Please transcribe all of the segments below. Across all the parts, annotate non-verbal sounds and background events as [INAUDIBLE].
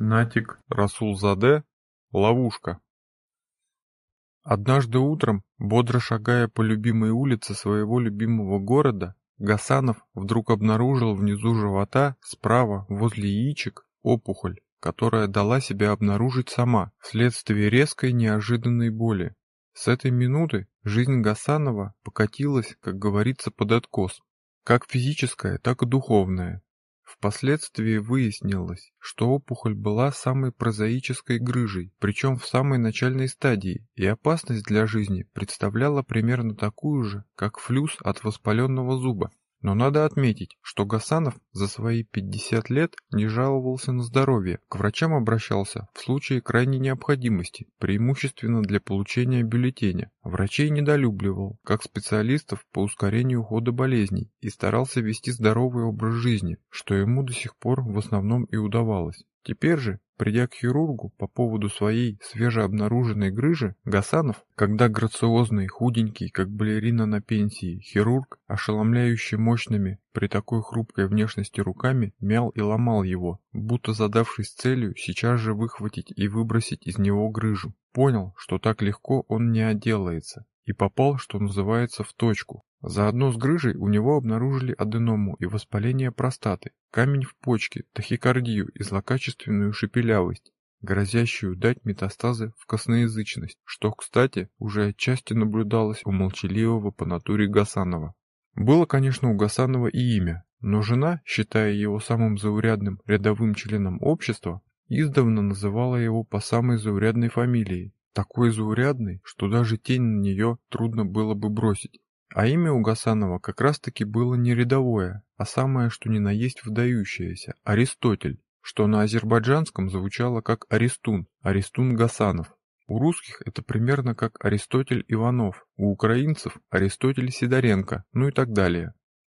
Натик Расулзаде «Ловушка». Однажды утром, бодро шагая по любимой улице своего любимого города, Гасанов вдруг обнаружил внизу живота, справа, возле яичек, опухоль, которая дала себя обнаружить сама, вследствие резкой неожиданной боли. С этой минуты жизнь Гасанова покатилась, как говорится, под откос, как физическая, так и духовная. Впоследствии выяснилось, что опухоль была самой прозаической грыжей, причем в самой начальной стадии, и опасность для жизни представляла примерно такую же, как флюс от воспаленного зуба. Но надо отметить, что Гасанов за свои 50 лет не жаловался на здоровье, к врачам обращался в случае крайней необходимости, преимущественно для получения бюллетеня. Врачей недолюбливал, как специалистов по ускорению хода болезней, и старался вести здоровый образ жизни, что ему до сих пор в основном и удавалось. Теперь же, придя к хирургу по поводу своей свежеобнаруженной грыжи, Гасанов, когда грациозный, худенький, как балерина на пенсии, хирург, ошеломляющий мощными при такой хрупкой внешности руками, мял и ломал его, будто задавшись целью сейчас же выхватить и выбросить из него грыжу. Понял, что так легко он не отделается, и попал, что называется, в точку. Заодно с грыжей у него обнаружили аденому и воспаление простаты, камень в почке, тахикардию и злокачественную шепелявость, грозящую дать метастазы в косноязычность, что, кстати, уже отчасти наблюдалось у молчаливого по натуре Гасанова. Было, конечно, у Гасанова и имя, но жена, считая его самым заурядным рядовым членом общества, издавна называла его по самой заурядной фамилии, такой заурядной, что даже тень на нее трудно было бы бросить. А имя у Гасанова как раз-таки было не рядовое, а самое что ни на есть выдающееся – Аристотель, что на азербайджанском звучало как Аристун, Аристун Гасанов. У русских это примерно как Аристотель Иванов, у украинцев – Аристотель Сидоренко, ну и так далее.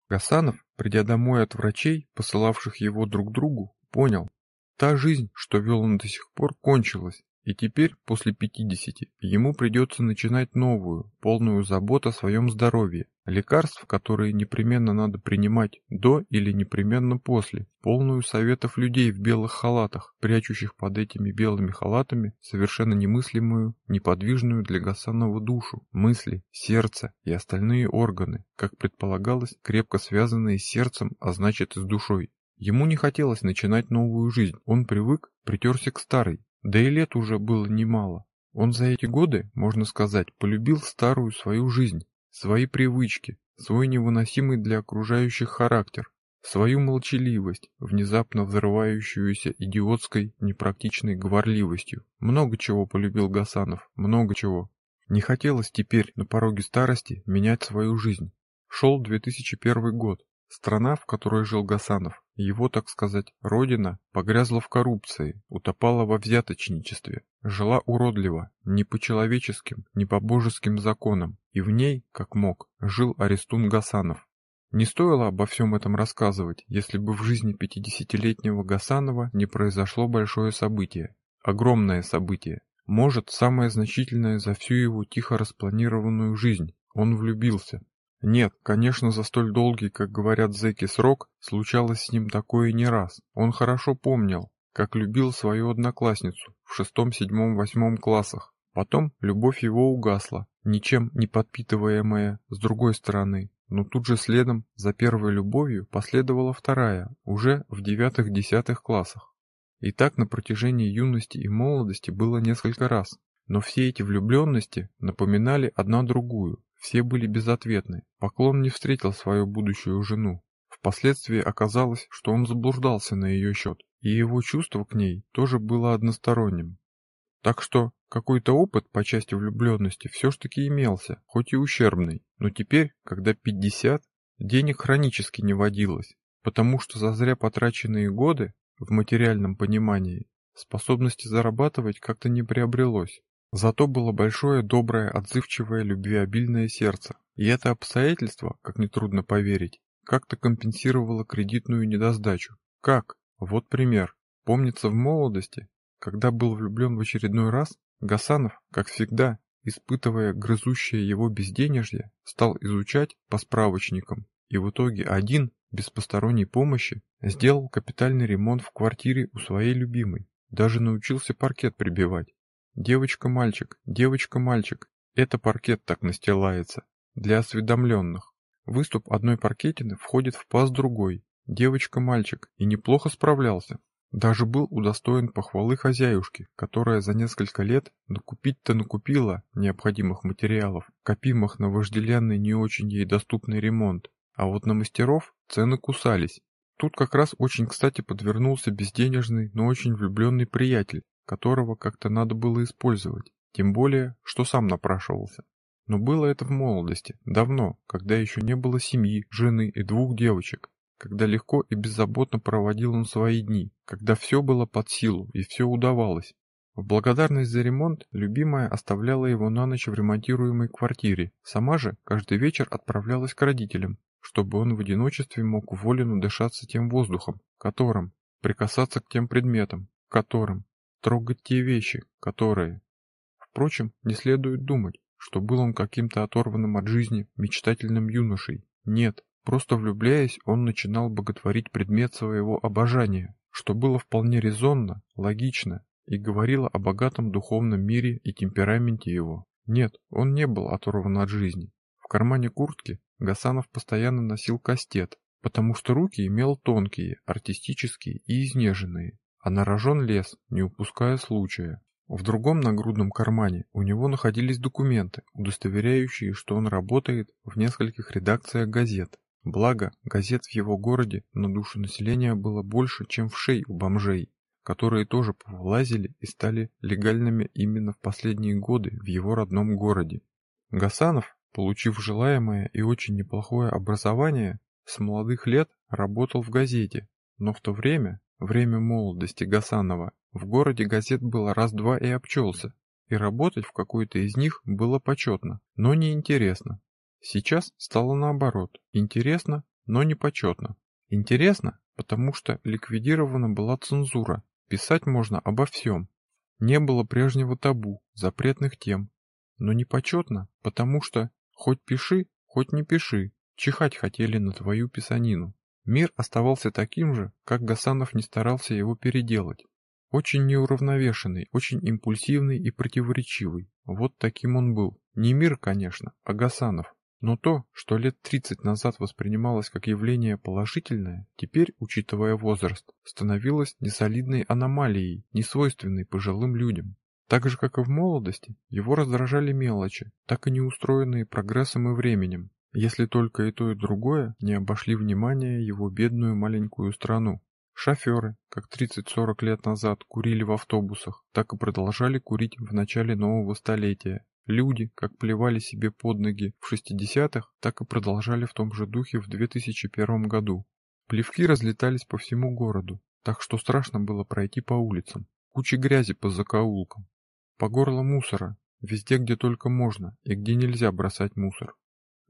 Гасанов, придя домой от врачей, посылавших его друг другу, понял, та жизнь, что вел он до сих пор, кончилась, и теперь, после 50, ему придется начинать новую, полную забот о своем здоровье, лекарств, которые непременно надо принимать до или непременно после, полную советов людей в белых халатах, прячущих под этими белыми халатами совершенно немыслимую, неподвижную для Гасанова душу, мысли, сердце и остальные органы, как предполагалось, крепко связанные с сердцем, а значит и с душой. Ему не хотелось начинать новую жизнь, он привык, притерся к старой, да и лет уже было немало. Он за эти годы, можно сказать, полюбил старую свою жизнь, свои привычки, свой невыносимый для окружающих характер, свою молчаливость, внезапно взрывающуюся идиотской, непрактичной говорливостью. Много чего полюбил Гасанов, много чего. Не хотелось теперь на пороге старости менять свою жизнь. Шел 2001 год. Страна, в которой жил Гасанов, его, так сказать, родина погрязла в коррупции, утопала во взяточничестве, жила уродливо, не по человеческим, не по божеским законам, и в ней, как мог, жил Арестун Гасанов. Не стоило обо всем этом рассказывать, если бы в жизни пятидесятилетнего Гасанова не произошло большое событие, огромное событие, может, самое значительное за всю его тихо распланированную жизнь. Он влюбился, нет, конечно, за столь долгий, как говорят зэки, срок случалось с ним такое не раз. Он хорошо помнил, как любил свою одноклассницу в шестом, седьмом, восьмом классах. Потом любовь его угасла, ничем не подпитываемая с другой стороны. Но тут же следом за первой любовью последовала вторая, уже в девятых-десятых классах. И так на протяжении юности и молодости было несколько раз. Но все эти влюбленности напоминали одна другую, все были безответны. Поклон не встретил свою будущую жену. Впоследствии оказалось, что он заблуждался на ее счет, и его чувство к ней тоже было односторонним. Так что какой-то опыт по части влюбленности все ж таки имелся, хоть и ущербный, но теперь, когда 50, денег хронически не водилось, потому что за зря потраченные годы, в материальном понимании, способности зарабатывать как-то не приобрелось. Зато было большое, доброе, отзывчивое, любвеобильное сердце. И это обстоятельство, как нетрудно поверить, как-то компенсировало кредитную недосдачу. Как? Вот пример. Помнится в молодости, когда был влюблен в очередной раз, Гасанов, как всегда, испытывая грызущее его безденежье, стал изучать по справочникам и в итоге один, без посторонней помощи, сделал капитальный ремонт в квартире у своей любимой. даже научился паркет прибивать. Девочка-мальчик, девочка-мальчик, это паркет так настилается. Для осведомленных. Выступ одной паркетины входит в паз другой. Девочка-мальчик, и неплохо справлялся. Даже был удостоен похвалы хозяюшки, которая за несколько лет накупить-то накупила необходимых материалов, копимых на вожделенный не очень ей доступный ремонт. А вот на мастеров цены кусались. Тут как раз очень кстати подвернулся безденежный, но очень влюбленный приятель, которого как-то надо было использовать, тем более, что сам напрашивался. Но было это в молодости, давно, когда еще не было семьи, жены и двух девочек, когда легко и беззаботно проводил он свои дни, когда все было под силу и все удавалось. В благодарность за ремонт любимая оставляла его на ночь в ремонтируемой квартире, сама же каждый вечер отправлялась к родителям, чтобы он в одиночестве мог уволенно дышаться тем воздухом, которым, прикасаться к тем предметам, которым, трогать те вещи, которые... Впрочем, не следует думать, что был он каким-то оторванным от жизни мечтательным юношей. Нет, Просто влюбляясь, он начинал боготворить предмет своего обожания, что было вполне резонно, логично и говорило о богатом духовном мире и темпераменте его. Нет, он не был оторван от жизни. В кармане куртки Гасанов постоянно носил кастет, потому что руки имел тонкие, артистические и изнеженные, а на рожон лез, не упуская случая. В другом нагрудном кармане у него находились документы, удостоверяющие, что он работает в нескольких редакциях газет, Благо, газет в его городе на душу населения было больше, чем в шей у бомжей, которые тоже повлазили и стали легальными именно в последние годы в его родном городе. Гасанов, получив желаемое и очень неплохое образование, с молодых лет работал в газете, но в то время, время молодости Гасанова, в городе газет было раз-два и обчелся, и работать в какой-то из них было почетно, но неинтересно. Сейчас стало наоборот, интересно, но не почетно. Интересно, потому что ликвидирована была цензура, писать можно обо всем. Не было прежнего табу, запретных тем. Но не почетно, потому что хоть пиши, хоть не пиши, чихать хотели на твою писанину. Мир оставался таким же, как Гасанов не старался его переделать. Очень неуравновешенный, очень импульсивный и противоречивый. Вот таким он был. Не мир, конечно, а Гасанов. Но то, что лет 30 назад воспринималось как явление положительное, теперь, учитывая возраст, становилось несолидной аномалией, несвойственной пожилым людям. Так же, как и в молодости, его раздражали мелочи, так и не устроенные прогрессом и временем, если только и то, и другое не обошли внимание его бедную маленькую страну. Шоферы, как 30-40 лет назад курили в автобусах, так и продолжали курить в начале нового столетия, Люди, как плевали себе под ноги в 60-х, так и продолжали в том же духе в 2001 году. Плевки разлетались по всему городу, так что страшно было пройти по улицам. Куча грязи по закоулкам. По горло мусора, везде, где только можно и где нельзя бросать мусор.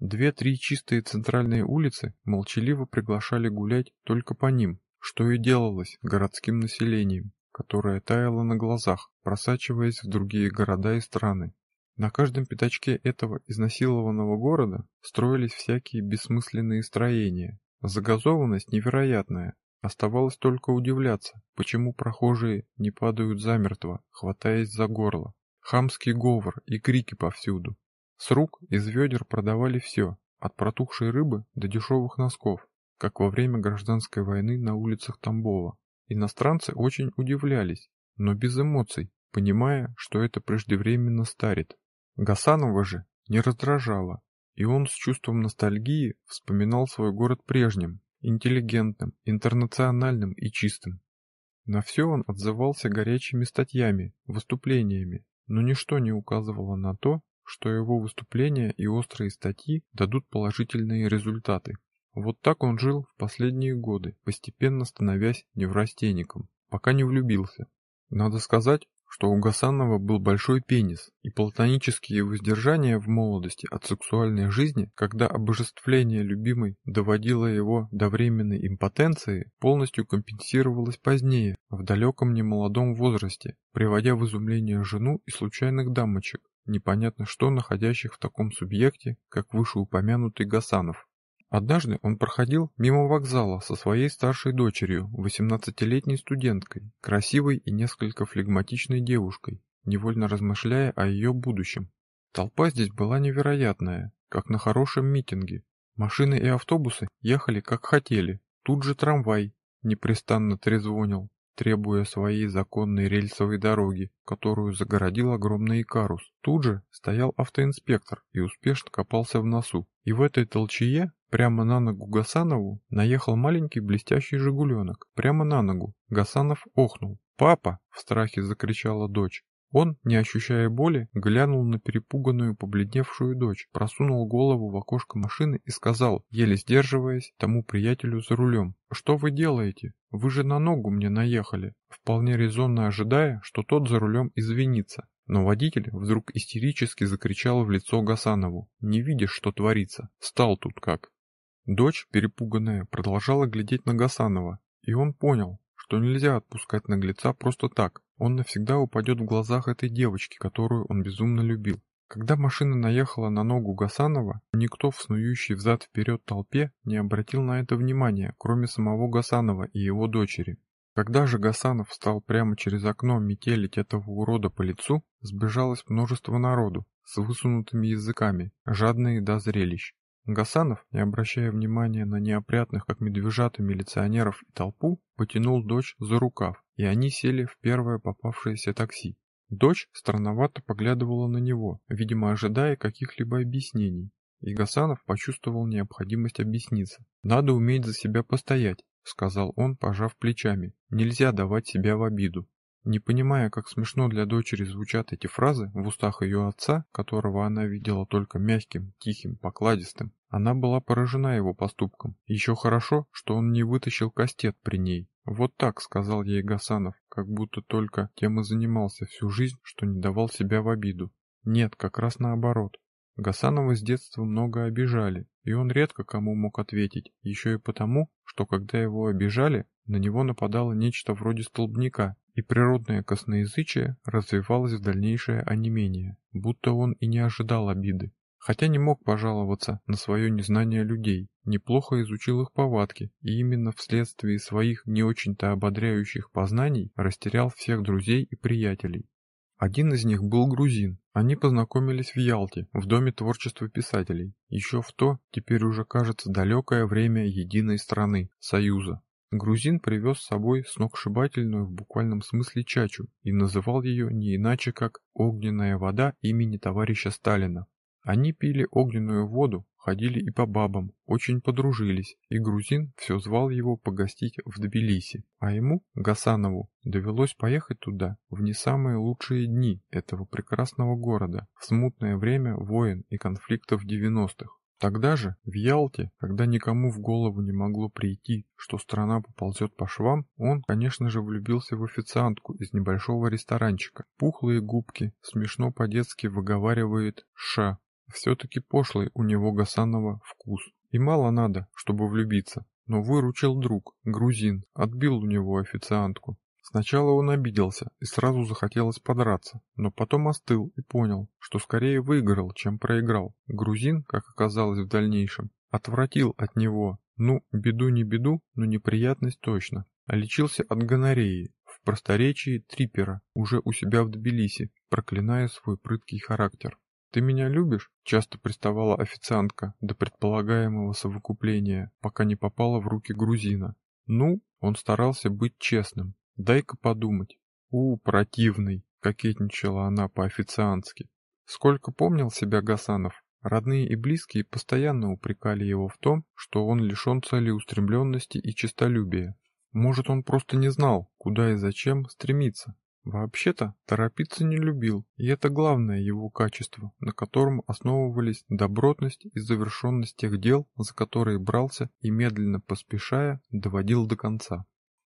Две-три чистые центральные улицы молчаливо приглашали гулять только по ним, что и делалось городским населением, которое таяло на глазах, просачиваясь в другие города и страны. На каждом пятачке этого изнасилованного города строились всякие бессмысленные строения. Загазованность невероятная. Оставалось только удивляться, почему прохожие не падают замертво, хватаясь за горло. Хамский говор и крики повсюду. С рук из ведер продавали все, от протухшей рыбы до дешевых носков, как во время гражданской войны на улицах Тамбова. Иностранцы очень удивлялись, но без эмоций, понимая, что это преждевременно старит. Гасанова же не раздражало, и он с чувством ностальгии вспоминал свой город прежним, интеллигентным, интернациональным и чистым. На все он отзывался горячими статьями, выступлениями, но ничто не указывало на то, что его выступления и острые статьи дадут положительные результаты. Вот так он жил в последние годы, постепенно становясь неврастенником, пока не влюбился. Надо сказать, что у Гасанова был большой пенис, и платонические воздержания в молодости от сексуальной жизни, когда обожествление любимой доводило его до временной импотенции, полностью компенсировалось позднее, в далеком немолодом возрасте, приводя в изумление жену и случайных дамочек, непонятно что находящих в таком субъекте, как вышеупомянутый Гасанов. Однажды он проходил мимо вокзала со своей старшей дочерью, 18-летней студенткой, красивой и несколько флегматичной девушкой, невольно размышляя о ее будущем. Толпа здесь была невероятная, как на хорошем митинге. Машины и автобусы ехали как хотели, тут же трамвай непрестанно трезвонил, требуя своей законной рельсовой дороги, которую загородил огромный Икарус. Тут же стоял автоинспектор и успешно копался в носу. И в этой толчее, прямо на ногу Гасанову, наехал маленький блестящий «Жигуленок». Прямо на ногу. Гасанов охнул. «Папа!» — в страхе закричала дочь. Он, не ощущая боли, глянул на перепуганную, побледневшую дочь, просунул голову в окошко машины и сказал, еле сдерживаясь, тому приятелю за рулем, «Что вы делаете? Вы же на ногу мне наехали», вполне резонно ожидая, что тот за рулем извинится. Но водитель вдруг истерически закричал в лицо Гасанову, «Не видишь, что творится? Стал тут как!» Дочь, перепуганная, продолжала глядеть на Гасанова, и он понял, что нельзя отпускать наглеца просто так, он навсегда упадет в глазах этой девочки, которую он безумно любил. Когда машина наехала на ногу Гасанова, никто в снующей взад-вперед толпе не обратил на это внимания, кроме самого Гасанова и его дочери. Когда же Гасанов стал прямо через окно метелить этого урода по лицу, сбежалось множество народу с высунутыми языками, жадные до зрелищ. Гасанов, не обращая внимания на неопрятных, как медвежата, милиционеров и толпу, потянул дочь за рукав, и они сели в первое попавшееся такси. Дочь странновато поглядывала на него, видимо, ожидая каких-либо объяснений, и Гасанов почувствовал необходимость объясниться. «Надо уметь за себя постоять», — сказал он, пожав плечами. «Нельзя давать себя в обиду. Не понимая, как смешно для дочери звучат эти фразы в устах ее отца, которого она видела только мягким, тихим, покладистым, она была поражена его поступком. Еще хорошо, что он не вытащил кастет при ней. Вот так, сказал ей Гасанов, как будто только тем и занимался всю жизнь, что не давал себя в обиду. Нет, как раз наоборот. Гасанова с детства много обижали, и он редко кому мог ответить, еще и потому, что когда его обижали, на него нападало нечто вроде столбняка, и природное косноязычие развивалось в дальнейшее онемение, будто он и не ожидал обиды. Хотя не мог пожаловаться на свое незнание людей, неплохо изучил их повадки и именно вследствие своих не очень-то ободряющих познаний растерял всех друзей и приятелей. Один из них был грузин. Они познакомились в Ялте, в Доме творчества писателей, еще в то, теперь уже кажется, далекое время единой страны, Союза. Грузин привез с собой сногсшибательную в буквальном смысле чачу и называл ее не иначе как «огненная вода имени товарища Сталина». Они пили огненную воду, ходили и по бабам, очень подружились, и грузин все звал его погостить в Тбилиси, а ему, Гасанову, довелось поехать туда в не самые лучшие дни этого прекрасного города, в смутное время войн и конфликтов 90-х. Тогда же, в Ялте, когда никому в голову не могло прийти, что страна поползет по швам, он, конечно же, влюбился в официантку из небольшого ресторанчика. Пухлые губки, смешно по-детски выговаривает «ша». Все-таки пошлый у него Гасанова вкус. И мало надо, чтобы влюбиться. Но выручил друг, грузин, отбил у него официантку. Сначала он обиделся и сразу захотелось подраться, но потом остыл и понял, что скорее выиграл, чем проиграл. Грузин, как оказалось в дальнейшем, отвратил от него, ну, беду не беду, но неприятность точно. А лечился от гонореи, в просторечии трипера, уже у себя в Тбилиси, проклиная свой прыткий характер. «Ты меня любишь?» — часто приставала официантка до предполагаемого совокупления, пока не попала в руки грузина. Ну, он старался быть честным, Дай-ка подумать. У, противный, кокетничала она по-официантски. Сколько помнил себя Гасанов, родные и близкие постоянно упрекали его в том, что он лишен целеустремленности и честолюбия. Может, он просто не знал, куда и зачем стремиться. Вообще-то, торопиться не любил, и это главное его качество, на котором основывались добротность и завершенность тех дел, за которые брался и медленно поспешая доводил до конца.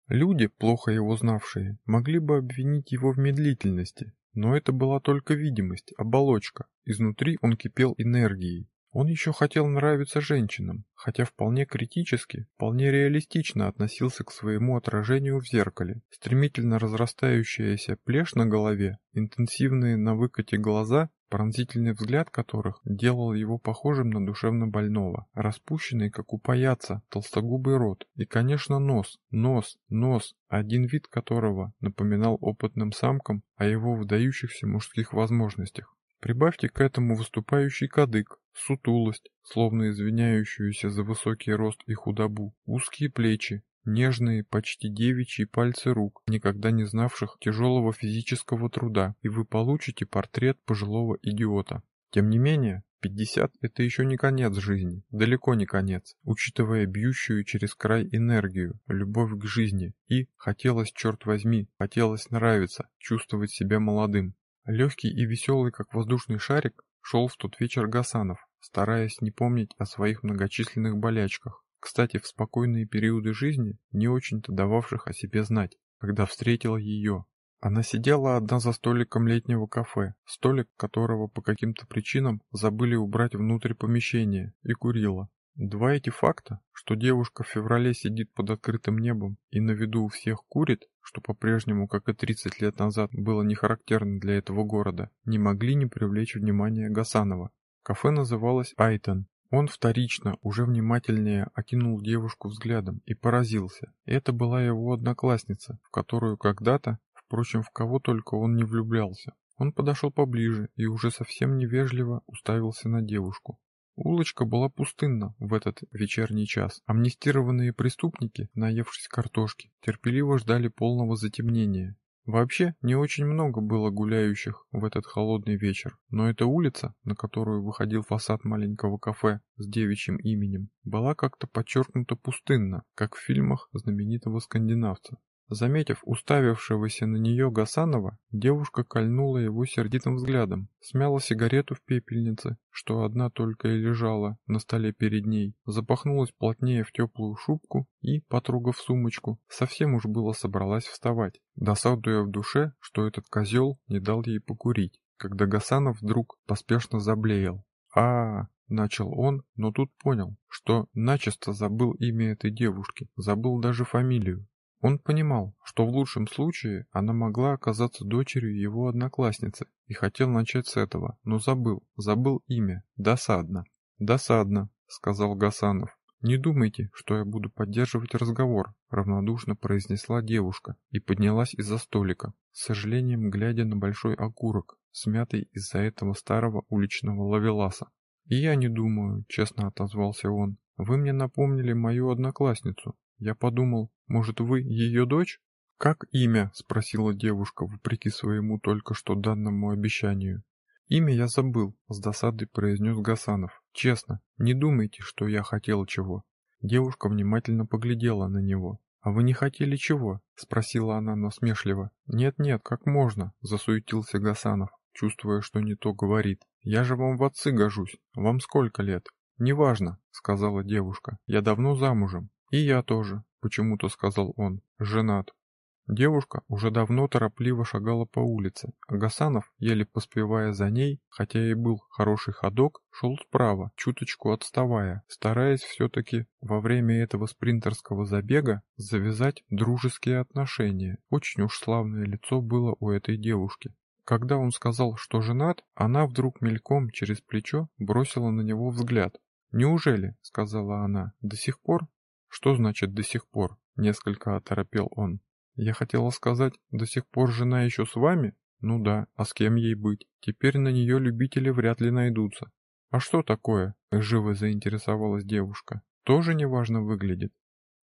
Люди, плохо его знавшие, могли бы обвинить его в медлительности, но это была только видимость, оболочка. Изнутри он кипел энергией. Он еще хотел нравиться женщинам, хотя вполне критически, вполне реалистично относился к своему отражению в зеркале. Стремительно разрастающаяся плешь на голове, интенсивные на выкате глаза пронзительный взгляд которых делал его похожим на душевно больного, распущенный, как у паяца, толстогубый рот и, конечно, нос, нос, нос, один вид которого напоминал опытным самкам о его выдающихся мужских возможностях. Прибавьте к этому выступающий кадык, сутулость, словно извиняющуюся за высокий рост и худобу, узкие плечи, нежные, почти девичьи пальцы рук, никогда не знавших тяжелого физического труда, и вы получите портрет пожилого идиота. Тем не менее, 50 – это еще не конец жизни, далеко не конец, учитывая бьющую через край энергию, любовь к жизни. И хотелось, черт возьми, хотелось нравиться, чувствовать себя молодым. Легкий и веселый, как воздушный шарик, шел в тот вечер Гасанов, стараясь не помнить о своих многочисленных болячках, кстати, в спокойные периоды жизни, не очень-то дававших о себе знать, когда встретила ее. Она сидела одна за столиком летнего кафе, столик которого по каким-то причинам забыли убрать внутрь помещения, и курила. Два эти факта, что девушка в феврале сидит под открытым небом и на виду у всех курит, что по-прежнему, как и 30 лет назад, было не характерно для этого города, не могли не привлечь внимание Гасанова. Кафе называлось «Айтон», он вторично, уже внимательнее окинул девушку взглядом и поразился. Это была его одноклассница, в которую когда-то, впрочем, в кого только он не влюблялся. Он подошел поближе и уже совсем невежливо уставился на девушку. Улочка была пустынна в этот вечерний час. Амнистированные преступники, наевшись картошки, терпеливо ждали полного затемнения. Вообще, не очень много было гуляющих в этот холодный вечер, но эта улица, на которую выходил фасад маленького кафе с девичьим именем, была как-то подчеркнуто пустынна, как в фильмах знаменитого скандинавца. Заметив уставившегося на нее Гасанова, девушка кольнула его сердитым взглядом, смяла сигарету в пепельнице, что одна только и лежала на столе перед ней, запахнулась плотнее в теплую шубку и, потрогав сумочку, совсем уж было собралась вставать, досадуя в душе, что этот козел не дал ей покурить, когда Гасанов вдруг поспешно заблеял. а, -а, Начал он, но тут понял, что начисто забыл имя этой девушки, забыл даже фамилию. Он понимал, что в лучшем случае она могла оказаться дочерью его одноклассницы и хотел начать с этого, но забыл, забыл имя, досадно. «Досадно», — сказал Гасанов. «Не думайте, что я буду поддерживать разговор», — равнодушно произнесла девушка и поднялась из-за столика, с сожалением глядя на большой окурок, смятый из-за этого старого уличного лавеласа. «И я не думаю», — честно отозвался он. «Вы мне напомнили мою одноклассницу. Я подумал, может, вы ее дочь? Как имя? Спросила девушка, вопреки своему только что данному обещанию. Имя я забыл, с досадой произнес Гасанов. Честно, не думайте, что я хотел чего. Девушка внимательно поглядела на него. «А вы не хотели чего?» — спросила она насмешливо. «Нет-нет, как можно?» — засуетился Гасанов, чувствуя, что не то говорит. «Я же вам в отцы гожусь. Вам сколько лет?» «Неважно», — сказала девушка. «Я давно замужем. «И я тоже», — почему-то сказал он, — «женат». Девушка уже давно торопливо шагала по улице, а Гасанов, еле поспевая за ней, хотя и был хороший ходок, шел справа, чуточку отставая, стараясь все-таки во время этого спринтерского забега завязать дружеские отношения. Очень уж славное лицо было у этой девушки. Когда он сказал, что женат, она вдруг мельком через плечо бросила на него взгляд. «Неужели?» — сказала она. «До сих пор «Что значит до сих пор?» — несколько оторопел он. «Я хотела сказать, до сих пор жена еще с вами?» «Ну да, а с кем ей быть? Теперь на нее любители вряд ли найдутся». «А что такое?» — живо заинтересовалась девушка. «Тоже неважно выглядит».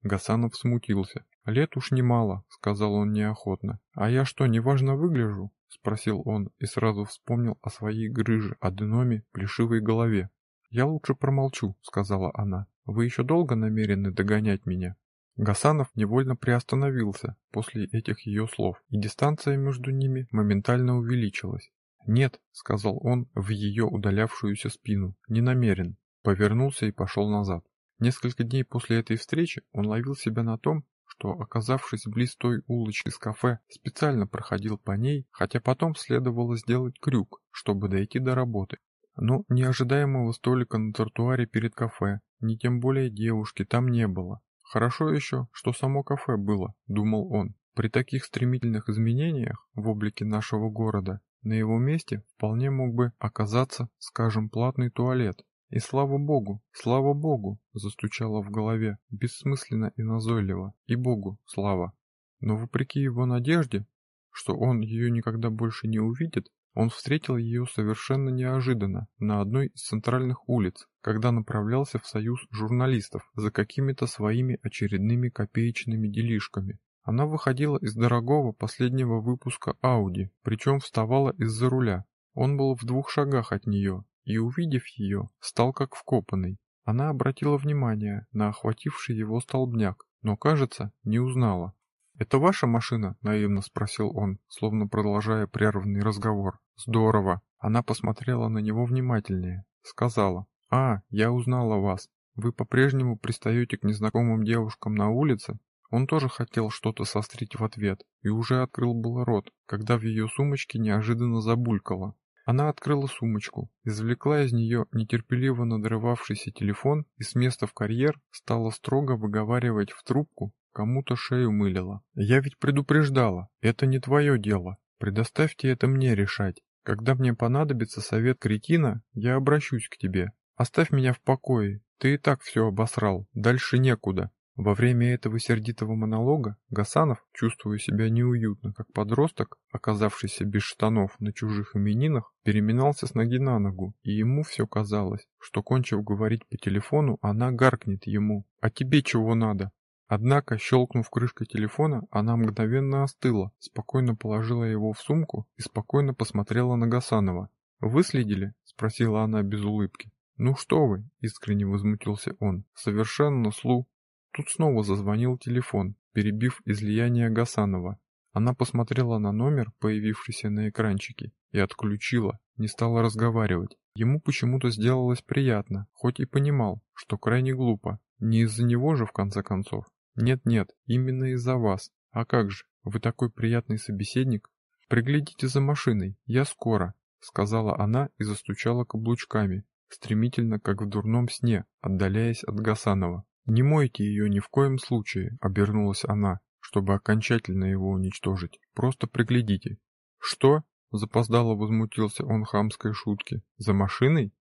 Гасанов смутился. «Лет уж немало», — сказал он неохотно. «А я что, неважно выгляжу?» — спросил он и сразу вспомнил о своей грыже, аденоме, плешивой голове. «Я лучше промолчу», — сказала она. Вы еще долго намерены догонять меня?» Гасанов невольно приостановился после этих ее слов, и дистанция между ними моментально увеличилась. «Нет», — сказал он в ее удалявшуюся спину, — «не намерен». Повернулся и пошел назад. Несколько дней после этой встречи он ловил себя на том, что, оказавшись близ той улочки с кафе, специально проходил по ней, хотя потом следовало сделать крюк, чтобы дойти до работы. Но неожидаемого столика на тротуаре перед кафе, ни тем более девушки там не было. Хорошо еще, что само кафе было, думал он. При таких стремительных изменениях в облике нашего города На его месте вполне мог бы оказаться, скажем, платный туалет. И слава богу, слава богу, застучало в голове, бессмысленно и назойливо. И богу слава. Но вопреки его надежде, что он ее никогда больше не увидит, он встретил ее совершенно неожиданно на одной из центральных улиц, когда направлялся в союз журналистов за какими-то своими очередными копеечными делишками. Она выходила из дорогого последнего выпуска Ауди, причем вставала из-за руля. Он был в двух шагах от нее, и, увидев ее, стал как вкопанный. Она обратила внимание на охвативший его столбняк, но, кажется, не узнала. «Это ваша машина?» — наивно спросил он, словно продолжая прерванный разговор. «Здорово!» Она посмотрела на него внимательнее. Сказала, «А, я узнала вас. Вы по-прежнему пристаете к незнакомым девушкам на улице?» Он тоже хотел что-то сострить в ответ и уже открыл был рот, когда в ее сумочке неожиданно забулькало. Она открыла сумочку, извлекла из нее нетерпеливо надрывавшийся телефон и с места в карьер стала строго выговаривать в трубку Кому-то шею мылила. Я ведь предупреждала, это не твое дело. Предоставьте это мне решать. Когда мне понадобится совет кретина, я обращусь к тебе. Оставь меня в покое. Ты и так все обосрал. Дальше некуда. Во время этого сердитого монолога Гасанов, чувствуя себя неуютно, как подросток, оказавшийся без штанов на чужих именинах, переминался с ноги на ногу, и ему все казалось, что, кончив говорить по телефону, она гаркнет ему «А тебе чего надо?». Однако, щелкнув крышкой телефона, она мгновенно остыла, спокойно положила его в сумку и спокойно посмотрела на Гасанова. «Выследили?» — спросила она без улыбки. «Ну что вы?» — искренне возмутился он. «Совершенно слу». Тут снова зазвонил телефон, перебив излияние Гасанова. Она посмотрела на номер, появившийся на экранчике, и отключила, не стала разговаривать. Ему почему-то сделалось приятно, хоть и понимал, что крайне глупо. Не из-за него же, в конце концов. Нет-нет, именно из-за вас. А как же, вы такой приятный собеседник. Приглядите за машиной, я скоро, сказала она и застучала каблучками, стремительно, как в дурном сне, отдаляясь от Гасанова. Не мойте ее ни в коем случае, обернулась она, чтобы окончательно его уничтожить. Просто приглядите. Что? Запоздало возмутился он хамской шутки. За машиной?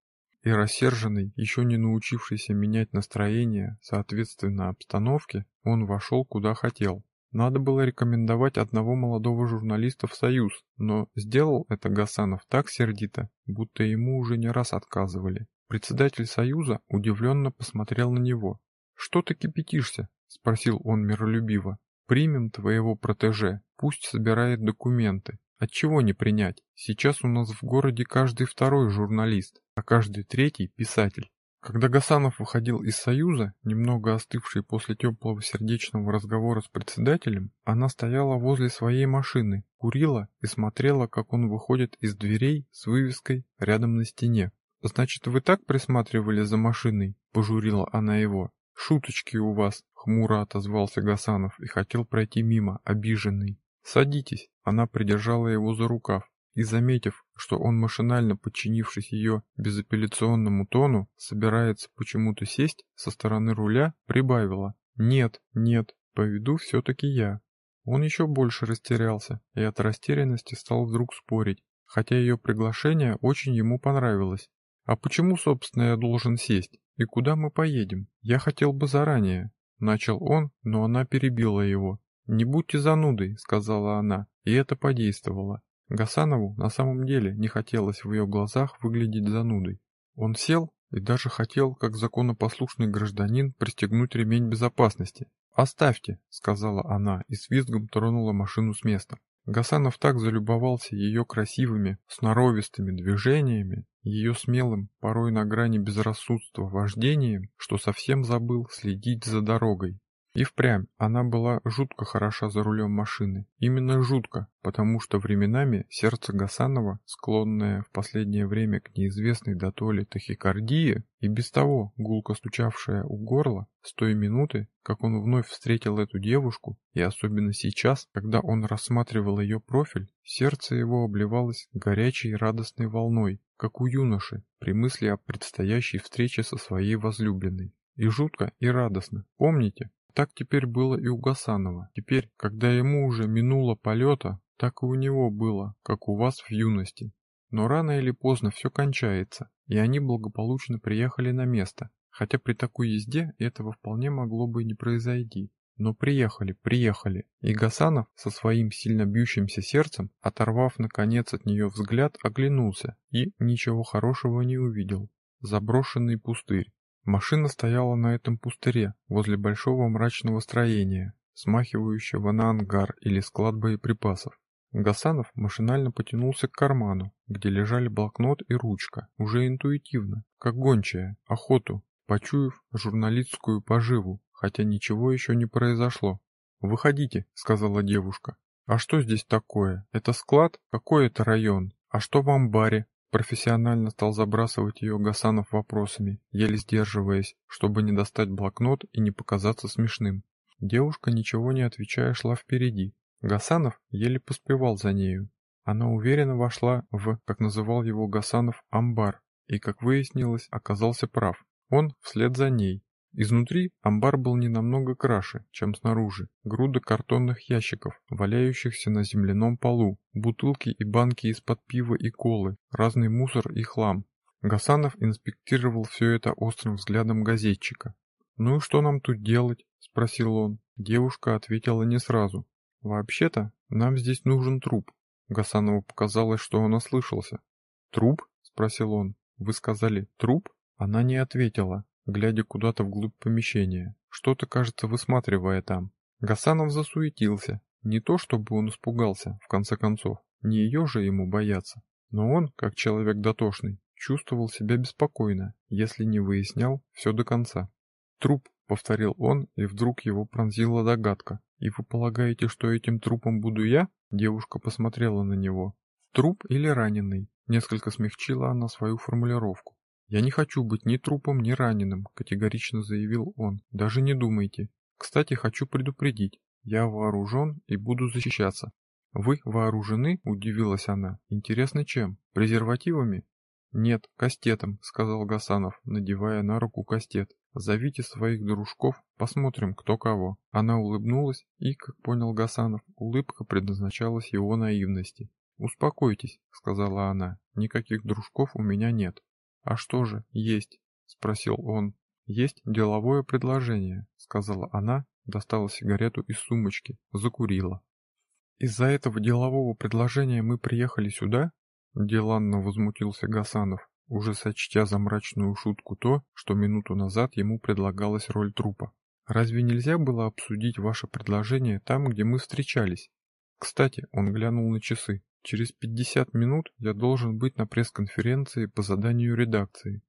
И рассерженный, еще не научившийся менять настроение соответственно обстановке, он вошел куда хотел. Надо было рекомендовать одного молодого журналиста в Союз, но сделал это Гасанов так сердито, будто ему уже не раз отказывали. Председатель Союза удивленно посмотрел на него. «Что ты кипятишься?» – спросил он миролюбиво. «Примем твоего протеже, пусть собирает документы. Отчего не принять? Сейчас у нас в городе каждый второй журналист, а каждый третий – писатель. Когда Гасанов выходил из Союза, немного остывший после теплого сердечного разговора с председателем, она стояла возле своей машины, курила и смотрела, как он выходит из дверей с вывеской рядом на стене. «Значит, вы так присматривали за машиной?» – пожурила она его. «Шуточки у вас», — хмуро отозвался Гасанов и хотел пройти мимо, обиженный. «Садитесь», — она придержала его за рукав и, заметив, что он машинально подчинившись ее безапелляционному тону, собирается почему-то сесть со стороны руля, прибавила «Нет, нет, поведу все-таки я». Он еще больше растерялся и от растерянности стал вдруг спорить, хотя ее приглашение очень ему понравилось. «А почему, собственно, я должен сесть? И куда мы поедем? Я хотел бы заранее». Начал он, но она перебила его. «Не будьте занудой», — сказала она, и это подействовало. Гасанову на самом деле не хотелось в ее глазах выглядеть занудой. Он сел и даже хотел, как законопослушный гражданин, пристегнуть ремень безопасности. «Оставьте», — сказала она и с визгом тронула машину с места. Гасанов так залюбовался ее красивыми, сноровистыми движениями, ее смелым, порой на грани безрассудства вождением, что совсем забыл следить за дорогой. И впрямь она была жутко хороша за рулем машины. Именно жутко, потому что временами сердце Гасанова, склонное в последнее время к неизвестной дотоле тахикардии, и без того гулко стучавшее у горла, с той минуты, как он вновь встретил эту девушку, и особенно сейчас, когда он рассматривал ее профиль, сердце его обливалось горячей радостной волной, как у юноши при мысли о предстоящей встрече со своей возлюбленной. И жутко, и радостно. Помните, так теперь было и у Гасанова. Теперь, когда ему уже минуло полета, Так и у него было, как у вас в юности. Но рано или поздно все кончается, и они благополучно приехали на место, хотя при такой езде этого вполне могло бы и не произойти. Но приехали, приехали, и Гасанов со своим сильно бьющимся сердцем, оторвав наконец от нее взгляд, оглянулся и ничего хорошего не увидел. Заброшенный пустырь. Машина стояла на этом пустыре, возле большого мрачного строения, смахивающего на ангар или склад боеприпасов. Гасанов машинально потянулся к карману, где лежали блокнот и ручка, уже интуитивно, как гончая, охоту, почуяв журналистскую поживу, хотя ничего еще не произошло. «Выходите», — сказала девушка. «А что здесь такое? Это склад? Какой это район? А что в амбаре? Профессионально стал забрасывать ее Гасанов вопросами, еле сдерживаясь, чтобы не достать блокнот и не показаться смешным. Девушка, ничего не отвечая, шла впереди. Гасанов еле поспевал за нею. Она уверенно вошла в, как называл его Гасанов, амбар, и, как выяснилось, оказался прав. Он вслед за ней, Изнутри амбар был не намного краше, чем снаружи. Груда картонных ящиков, валяющихся на земляном полу, бутылки и банки из-под пива и колы, разный мусор и хлам. Гасанов инспектировал все это острым взглядом газетчика. «Ну и что нам тут делать?» – спросил он. Девушка ответила не сразу. «Вообще-то, нам здесь нужен труп». Гасанову показалось, что он ослышался. «Труп?» – спросил он. «Вы сказали, труп?» Она не ответила, глядя куда-то вглубь помещения, что-то, кажется, высматривая там. Гасанов засуетился. Не то, чтобы он испугался, в конце концов, не ее же ему бояться. Но он, как человек дотошный, чувствовал себя беспокойно, если не выяснял все до конца. «Труп», — повторил он, и вдруг его пронзила догадка. «И вы полагаете, что этим трупом буду я?» Девушка посмотрела на него. «Труп или раненый?» Несколько смягчила она свою формулировку. «Я не хочу быть ни трупом, ни раненым», — категорично заявил он. «Даже не думайте. Кстати, хочу предупредить. Я вооружен и буду защищаться». «Вы вооружены?» — удивилась она. «Интересно чем? Презервативами?» «Нет, кастетом», — сказал Гасанов, надевая на руку кастет. «Зовите своих дружков, посмотрим, кто кого». Она улыбнулась, и, как понял Гасанов, улыбка предназначалась его наивности. «Успокойтесь», — сказала она, — «никаких дружков у меня нет. «А что же, есть?» — спросил он. «Есть деловое предложение», — сказала она, достала сигарету из сумочки, закурила. «Из-за этого делового предложения мы приехали сюда?» — деланно возмутился Гасанов, уже сочтя за мрачную шутку то, что минуту назад ему предлагалась роль трупа. «Разве нельзя было обсудить ваше предложение там, где мы встречались?» Кстати, он глянул на часы. Через 50 минут я должен быть на пресс-конференции по заданию редакции.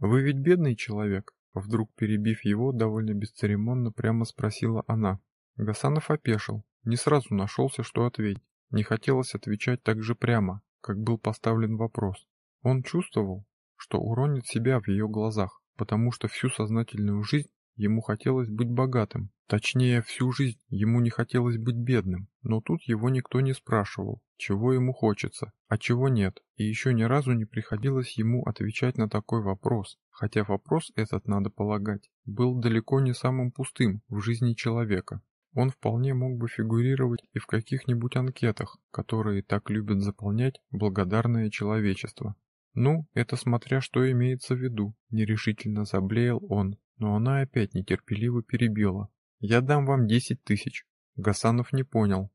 Вы ведь бедный человек, вдруг перебив его, довольно бесцеремонно прямо спросила она. Гасанов опешил, не сразу нашелся, что ответить. Не хотелось отвечать так же прямо, как был поставлен вопрос. Он чувствовал, что уронит себя в ее глазах, потому что всю сознательную жизнь Ему хотелось быть богатым. Точнее, всю жизнь ему не хотелось быть бедным. Но тут его никто не спрашивал, чего ему хочется, а чего нет. И еще ни разу не приходилось ему отвечать на такой вопрос. Хотя вопрос этот, надо полагать, был далеко не самым пустым в жизни человека. Он вполне мог бы фигурировать и в каких-нибудь анкетах, которые так любят заполнять благодарное человечество. Ну, это смотря что имеется в виду, нерешительно заблеял он, но она опять нетерпеливо перебила. «Я дам вам десять тысяч». Гасанов не понял.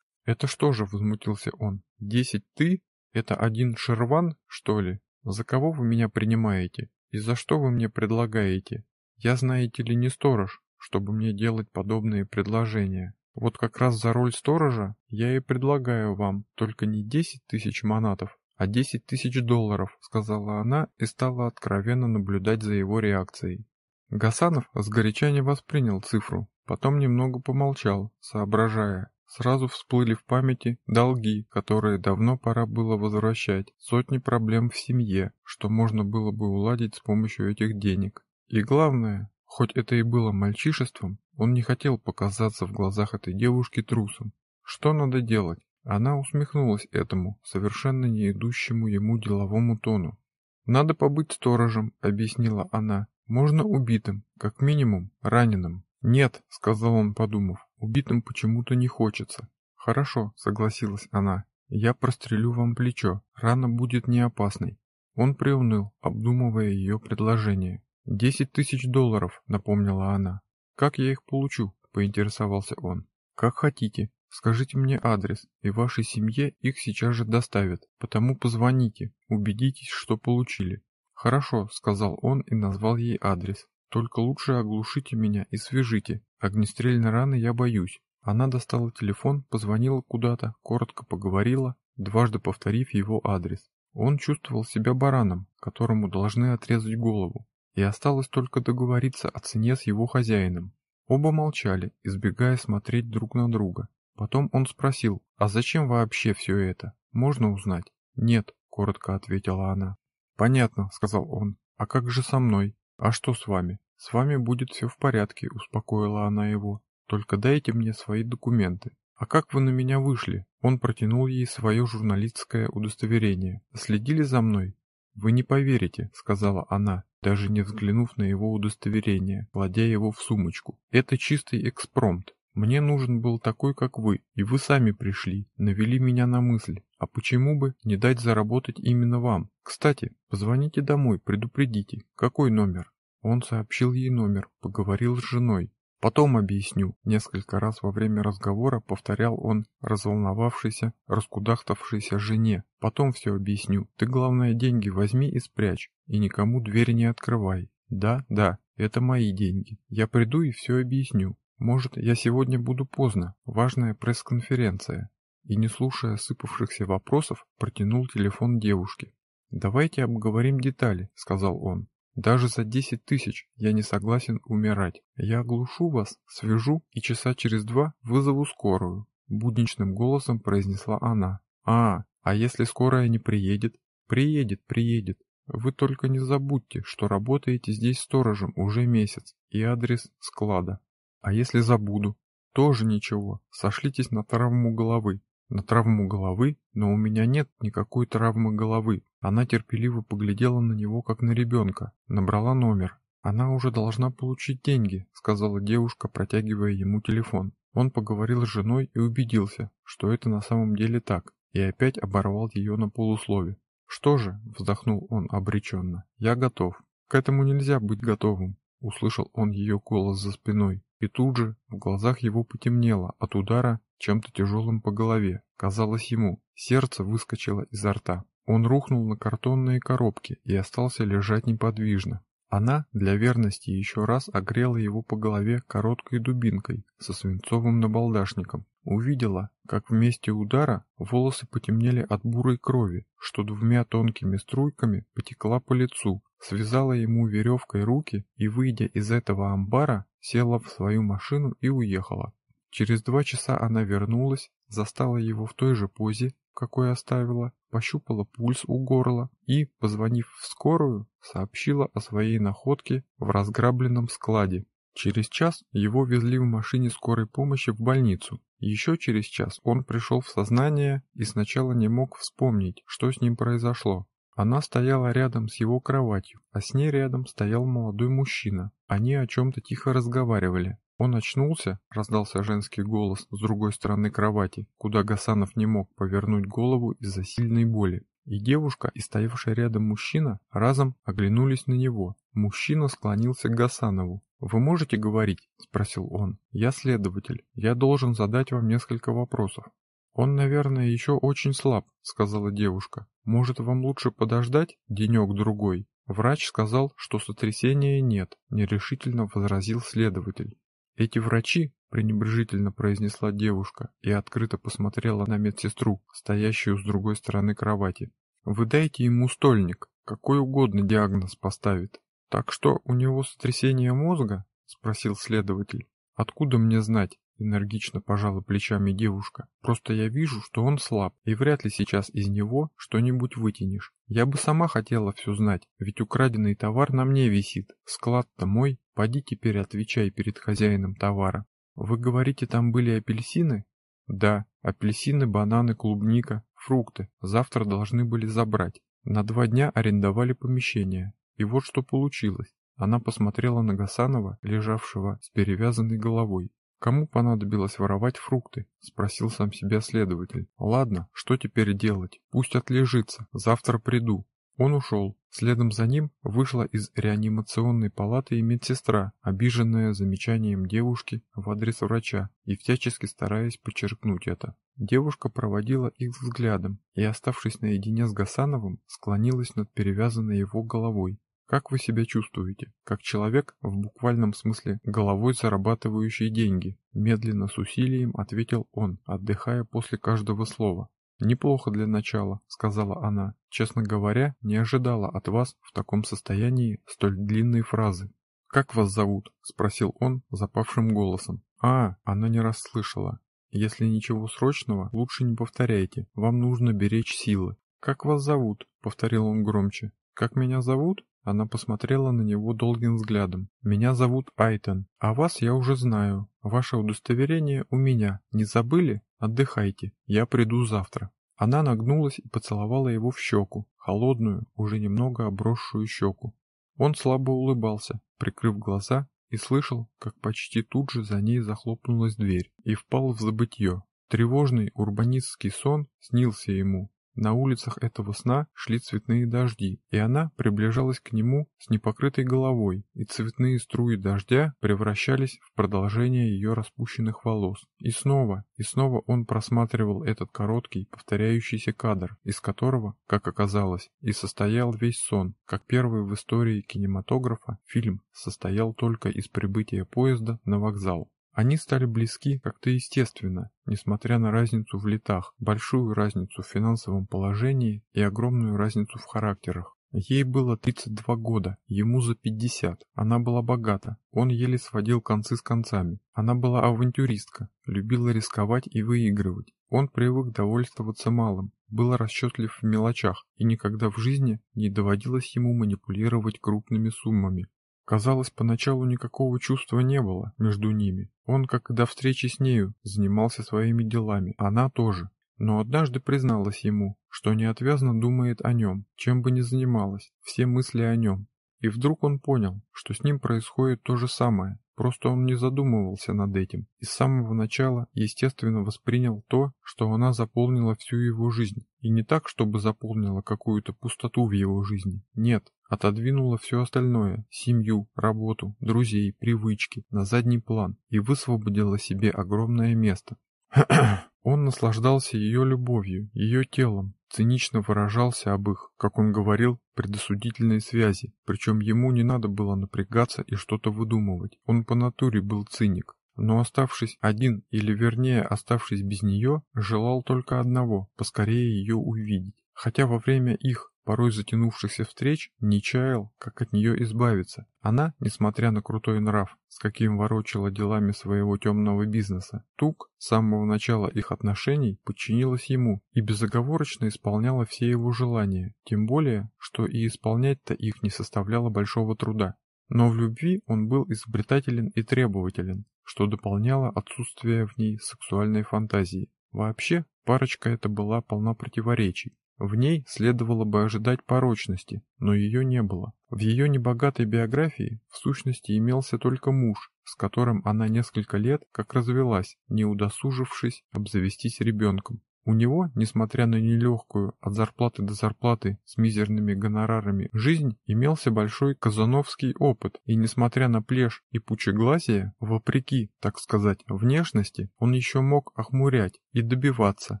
«Это что же?» — возмутился он. «Десять ты? Это один шерван, что ли? За кого вы меня принимаете? И за что вы мне предлагаете? Я, знаете ли, не сторож, чтобы мне делать подобные предложения. Вот как раз за роль сторожа я и предлагаю вам только не десять тысяч манатов, а десять тысяч долларов», — сказала она и стала откровенно наблюдать за его реакцией. Гасанов сгоряча не воспринял цифру, потом немного помолчал, соображая. Сразу всплыли в памяти долги, которые давно пора было возвращать, сотни проблем в семье, что можно было бы уладить с помощью этих денег. И главное, хоть это и было мальчишеством, он не хотел показаться в глазах этой девушки трусом. Что надо делать? Она усмехнулась этому, совершенно не идущему ему деловому тону. «Надо побыть сторожем», — объяснила она, можно убитым, как минимум раненым. Нет, сказал он, подумав, убитым почему-то не хочется. Хорошо, согласилась она. Я прострелю вам плечо, рана будет не опасной. Он приуныл, обдумывая ее предложение. «Десять тысяч долларов», — напомнила она. «Как я их получу?» — поинтересовался он. «Как хотите. Скажите мне адрес, и вашей семье их сейчас же доставят. Потому позвоните, убедитесь, что получили». «Хорошо», — сказал он и назвал ей адрес. «Только лучше оглушите меня и свяжите. Огнестрельной раны я боюсь». Она достала телефон, позвонила куда-то, коротко поговорила, дважды повторив его адрес. Он чувствовал себя бараном, которому должны отрезать голову, и осталось только договориться о цене с его хозяином. Оба молчали, избегая смотреть друг на друга. Потом он спросил, а зачем вообще все это? Можно узнать? Нет, коротко ответила она. Понятно, сказал он. А как же со мной? А что с вами? С вами будет все в порядке, успокоила она его. Только дайте мне свои документы. «А как вы на меня вышли?» Он протянул ей свое журналистское удостоверение. «Следили за мной?» «Вы не поверите», — сказала она, даже не взглянув на его удостоверение, кладя его в сумочку. «Это чистый экспромт. Мне нужен был такой, как вы, и вы сами пришли, навели меня на мысль. А почему бы не дать заработать именно вам? Кстати, позвоните домой, предупредите. Какой номер?» Он сообщил ей номер, поговорил с женой. Потом объясню. Несколько раз во время разговора повторял он разволновавшейся, раскудахтавшейся жене. Потом все объясню. Ты, главное, деньги возьми и спрячь. И никому двери не открывай. Да, да, это мои деньги. Я приду и все объясню. Может, я сегодня буду поздно. Важная пресс-конференция. И не слушая сыпавшихся вопросов, протянул телефон девушке. «Давайте обговорим детали», — сказал он. Даже за десять тысяч я не согласен умирать. Я оглушу вас, свяжу и часа через два вызову скорую. Будничным голосом произнесла она. А, а если скорая не приедет? Приедет, приедет. Вы только не забудьте, что работаете здесь сторожем уже месяц и адрес склада. А если забуду? Тоже ничего, сошлитесь на травму головы. На травму головы? Но у меня нет никакой травмы головы. Она терпеливо поглядела на него, как на ребенка, набрала номер. «Она уже должна получить деньги», — сказала девушка, протягивая ему телефон. Он поговорил с женой и убедился, что это на самом деле так, и опять оборвал ее на полуслове. «Что же?» — вздохнул он обреченно. «Я готов. К этому нельзя быть готовым», — услышал он ее голос за спиной. И тут же в глазах его потемнело от удара чем-то тяжелым по голове. Казалось ему, сердце выскочило изо рта. Он рухнул на картонные коробки и остался лежать неподвижно. Она для верности еще раз огрела его по голове короткой дубинкой со свинцовым набалдашником. Увидела, как в месте удара волосы потемнели от бурой крови, что двумя тонкими струйками потекла по лицу, связала ему веревкой руки и, выйдя из этого амбара, села в свою машину и уехала. Через два часа она вернулась, застала его в той же позе, какой оставила, пощупала пульс у горла и, позвонив в скорую, сообщила о своей находке в разграбленном складе. Через час его везли в машине скорой помощи в больницу. Еще через час он пришел в сознание и сначала не мог вспомнить, что с ним произошло. Она стояла рядом с его кроватью, а с ней рядом стоял молодой мужчина. Они о чем-то тихо разговаривали. Он очнулся, раздался женский голос с другой стороны кровати, куда Гасанов не мог повернуть голову из-за сильной боли. И девушка, и стоявший рядом мужчина разом оглянулись на него. Мужчина склонился к Гасанову. «Вы можете говорить?» – спросил он. «Я следователь. Я должен задать вам несколько вопросов». «Он, наверное, еще очень слаб», — сказала девушка. «Может, вам лучше подождать денек-другой?» Врач сказал, что сотрясения нет, нерешительно возразил следователь. «Эти врачи», — пренебрежительно произнесла девушка и открыто посмотрела на медсестру, стоящую с другой стороны кровати. «Вы дайте ему стольник, какой угодно диагноз поставит. Так что у него сотрясение мозга?» — спросил следователь. «Откуда мне знать?» — энергично пожала плечами девушка. «Просто я вижу, что он слаб, и вряд ли сейчас из него что-нибудь вытянешь. Я бы сама хотела все знать, ведь украденный товар на мне висит. Склад-то мой, Поди теперь отвечай перед хозяином товара. Вы говорите, там были апельсины? Да, апельсины, бананы, клубника, фрукты. Завтра должны были забрать. На два дня арендовали помещение. И вот что получилось. Она посмотрела на Гасанова, лежавшего с перевязанной головой. Кому понадобилось воровать фрукты? Спросил сам себя следователь. Ладно, что теперь делать? Пусть отлежится, завтра приду. Он ушел. Следом за ним вышла из реанимационной палаты и медсестра, обиженная замечанием девушки в адрес врача и всячески стараясь подчеркнуть это. Девушка проводила их взглядом и, оставшись наедине с Гасановым, склонилась над перевязанной его головой. Как вы себя чувствуете? Как человек, в буквальном смысле, головой зарабатывающий деньги? Медленно с усилием ответил он, отдыхая после каждого слова. «Неплохо для начала», — сказала она. «Честно говоря, не ожидала от вас в таком состоянии столь длинной фразы». «Как вас зовут?» — спросил он запавшим голосом. «А, она не расслышала. Если ничего срочного, лучше не повторяйте. Вам нужно беречь силы». «Как вас зовут?» — повторил он громче. «Как меня зовут?» Она посмотрела на него долгим взглядом. «Меня зовут Айтон, а вас я уже знаю. Ваше удостоверение у меня. Не забыли? Отдыхайте. Я приду завтра». Она нагнулась и поцеловала его в щеку, холодную, уже немного обросшую щеку. Он слабо улыбался, прикрыв глаза, и слышал, как почти тут же за ней захлопнулась дверь, и впал в забытье. Тревожный урбанистский сон снился ему, на улицах этого сна шли цветные дожди, и она приближалась к нему с непокрытой головой, и цветные струи дождя превращались в продолжение ее распущенных волос. И снова, и снова он просматривал этот короткий, повторяющийся кадр, из которого, как оказалось, и состоял весь сон, как первый в истории кинематографа фильм состоял только из прибытия поезда на вокзал. Они стали близки как-то естественно, несмотря на разницу в летах, большую разницу в финансовом положении и огромную разницу в характерах. Ей было 32 года, ему за 50. Она была богата, он еле сводил концы с концами. Она была авантюристка, любила рисковать и выигрывать. Он привык довольствоваться малым, был расчетлив в мелочах, и никогда в жизни не доводилось ему манипулировать крупными суммами. Казалось, поначалу никакого чувства не было между ними. Он, как и до встречи с нею, занимался своими делами, она тоже. Но однажды призналась ему, что неотвязно думает о нем, чем бы ни занималась, все мысли о нем. И вдруг он понял, что с ним происходит то же самое, просто он не задумывался над этим и с самого начала естественно воспринял то, что она заполнила всю его жизнь. И не так, чтобы заполнила какую-то пустоту в его жизни. Нет, отодвинула все остальное – семью, работу, друзей, привычки – на задний план и высвободила себе огромное место. [CLEARS THROAT] Он наслаждался ее любовью, ее телом, цинично выражался об их, как он говорил, предосудительной связи, причем ему не надо было напрягаться и что-то выдумывать. Он по натуре был циник, но оставшись один, или вернее оставшись без нее, желал только одного – поскорее ее увидеть. Хотя во время их порой затянувшихся встреч, не чаял, как от нее избавиться. Она, несмотря на крутой нрав, с каким ворочала делами своего темного бизнеса, Тук с самого начала их отношений подчинилась ему и безоговорочно исполняла все его желания, тем более, что и исполнять-то их не составляло большого труда. Но в любви он был изобретателен и требователен, что дополняло отсутствие в ней сексуальной фантазии. Вообще, парочка эта была полна противоречий. В ней следовало бы ожидать порочности, но ее не было. В ее небогатой биографии в сущности имелся только муж, с которым она несколько лет как развелась, не удосужившись обзавестись ребенком. У него, несмотря на нелегкую от зарплаты до зарплаты с мизерными гонорарами жизнь, имелся большой казановский опыт, и несмотря на плешь и пучеглазие, вопреки, так сказать, внешности, он еще мог охмурять и добиваться.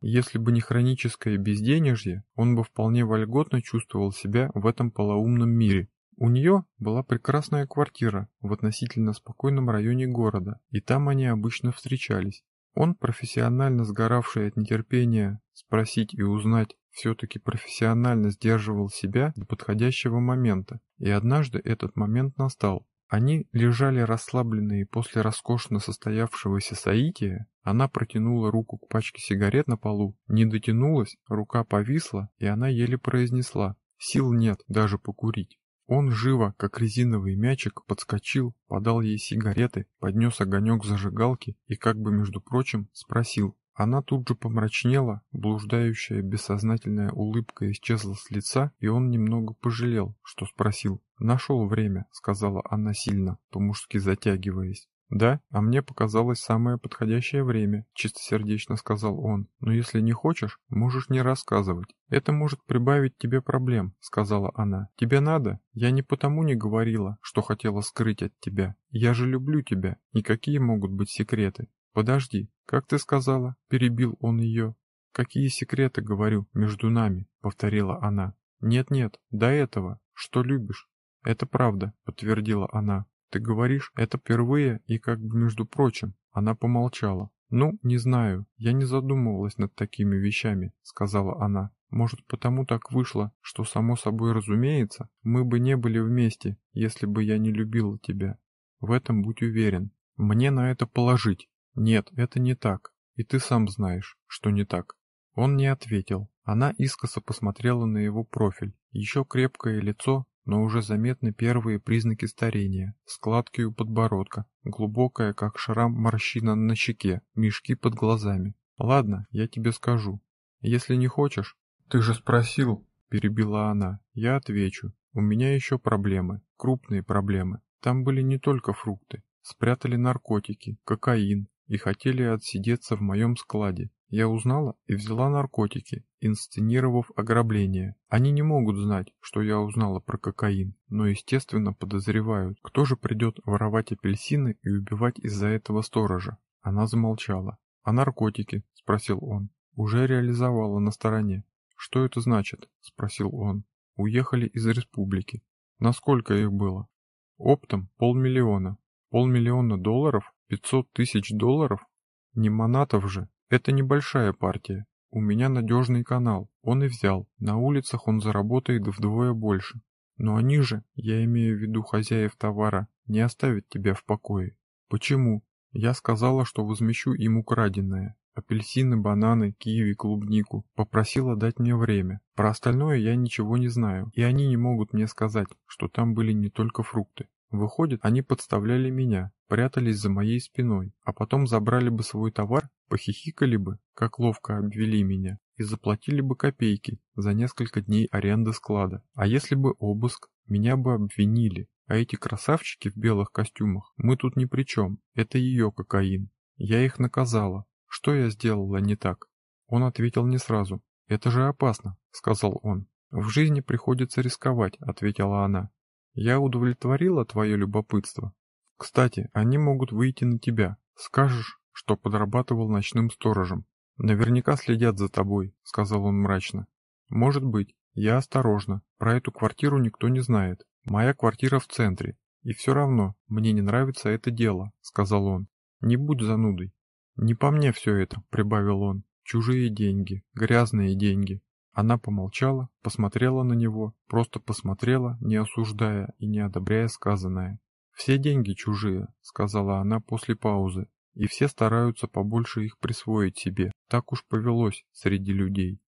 Если бы не хроническое безденежье, он бы вполне вольготно чувствовал себя в этом полоумном мире. У нее была прекрасная квартира в относительно спокойном районе города, и там они обычно встречались. Он, профессионально сгоравший от нетерпения спросить и узнать, все-таки профессионально сдерживал себя до подходящего момента, и однажды этот момент настал. Они лежали расслабленные после роскошно состоявшегося соития, она протянула руку к пачке сигарет на полу, не дотянулась, рука повисла, и она еле произнесла «Сил нет даже покурить». Он живо, как резиновый мячик, подскочил, подал ей сигареты, поднес огонек зажигалки и, как бы между прочим, спросил. Она тут же помрачнела, блуждающая бессознательная улыбка исчезла с лица, и он немного пожалел, что спросил. «Нашел время», — сказала она сильно, по-мужски затягиваясь. «Да, а мне показалось самое подходящее время», — чистосердечно сказал он. «Но если не хочешь, можешь не рассказывать. Это может прибавить тебе проблем», — сказала она. «Тебе надо? Я не потому не говорила, что хотела скрыть от тебя. Я же люблю тебя. Никакие могут быть секреты. Подожди, как ты сказала?» — перебил он ее. «Какие секреты, говорю, между нами?» — повторила она. «Нет-нет, до этого. Что любишь?» «Это правда», — подтвердила она. Ты говоришь, это впервые и как бы между прочим. Она помолчала. «Ну, не знаю, я не задумывалась над такими вещами», — сказала она. «Может, потому так вышло, что само собой разумеется, мы бы не были вместе, если бы я не любила тебя. В этом будь уверен. Мне на это положить. Нет, это не так. И ты сам знаешь, что не так». Он не ответил. Она искоса посмотрела на его профиль. Еще крепкое лицо, но уже заметны первые признаки старения, складки у подбородка, глубокая, как шрам, морщина на щеке, мешки под глазами. Ладно, я тебе скажу. Если не хочешь... Ты же спросил, перебила она. Я отвечу. У меня еще проблемы, крупные проблемы. Там были не только фрукты. Спрятали наркотики, кокаин и хотели отсидеться в моем складе. Я узнала и взяла наркотики, инсценировав ограбление. Они не могут знать, что я узнала про кокаин, но естественно подозревают, кто же придет воровать апельсины и убивать из-за этого сторожа. Она замолчала. «А наркотики?» – спросил он. «Уже реализовала на стороне». «Что это значит?» – спросил он. «Уехали из республики». «Насколько их было?» «Оптом полмиллиона». «Полмиллиона долларов? Пятьсот тысяч долларов? Не манатов же?» Это небольшая партия. У меня надежный канал. Он и взял. На улицах он заработает вдвое больше. Но они же, я имею в виду хозяев товара, не оставят тебя в покое. Почему? Я сказала, что возмещу им украденное. Апельсины, бананы, киви, клубнику. Попросила дать мне время. Про остальное я ничего не знаю. И они не могут мне сказать, что там были не только фрукты. Выходит, они подставляли меня, прятались за моей спиной, а потом забрали бы свой товар, похихикали бы, как ловко обвели меня, и заплатили бы копейки за несколько дней аренды склада. А если бы обыск, меня бы обвинили, а эти красавчики в белых костюмах, мы тут ни при чем, это ее кокаин. Я их наказала. Что я сделала не так? Он ответил не сразу. «Это же опасно», — сказал он. «В жизни приходится рисковать», — ответила она. Я удовлетворила твое любопытство. Кстати, они могут выйти на тебя. Скажешь, что подрабатывал ночным сторожем. Наверняка следят за тобой, сказал он мрачно. Может быть, я осторожно. Про эту квартиру никто не знает. Моя квартира в центре. И все равно, мне не нравится это дело, сказал он. Не будь занудой. Не по мне все это, прибавил он. Чужие деньги, грязные деньги. Она помолчала, посмотрела на него, просто посмотрела, не осуждая и не одобряя сказанное. «Все деньги чужие», — сказала она после паузы, «и все стараются побольше их присвоить себе. Так уж повелось среди людей».